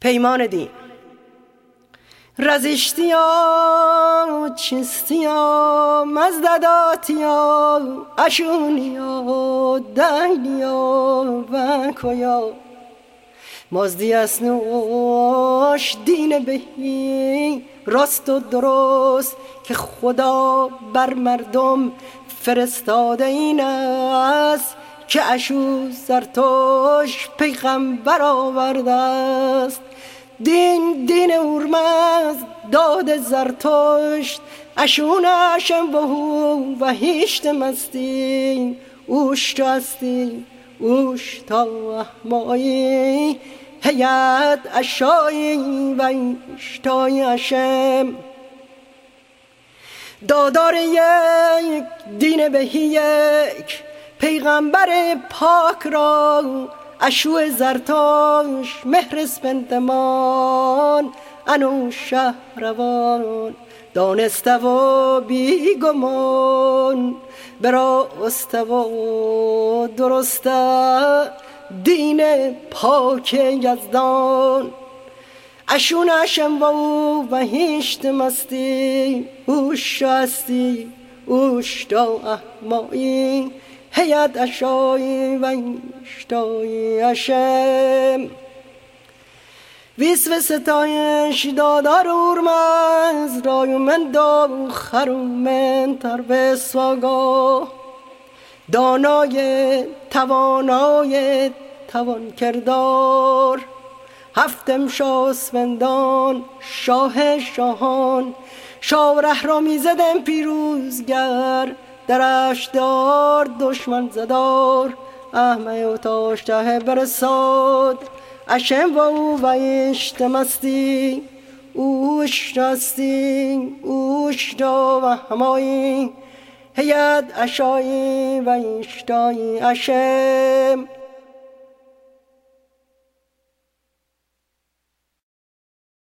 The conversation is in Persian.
پیمان دین. رزشتیا چستیا مزدداتیا اشونیا دینیا و کیا مازدی اسنوش دین بهی راست و درست که خدا بر مردم فرستاده این است. که اشو زرتوش پیغمبر آورده است. دین دین اورمز داد زرتشت اشونشم بهو و هیشت مستی اوش هستی اوش تا مایی هیت اشایی و اشتای اشم. دادار یک دین بهی یک. پیغمبر پاک را اشو زرتاش مهر اسپندمان انو شهروان دانسته و بیگمان برا و درسته دین پاک یزدان. اشون اشم و او و هیشت مستی اوش هستی اوش دا احمایی. هیت اشایی و اشتایی اشم ویس و ستایش دادار اورمز رای من داو خرومن تر به سواگا. دانای توانای توان کردار هفتم شاسفندان شاه شاهان. شاه را می‌زدم پیروزگر. درش دار دشمن زدار احمه و تاشته برساد. اشم و او و اشتمستی اوش رستی اوش دا و همایی. هید اشایی و اشتایی اشم.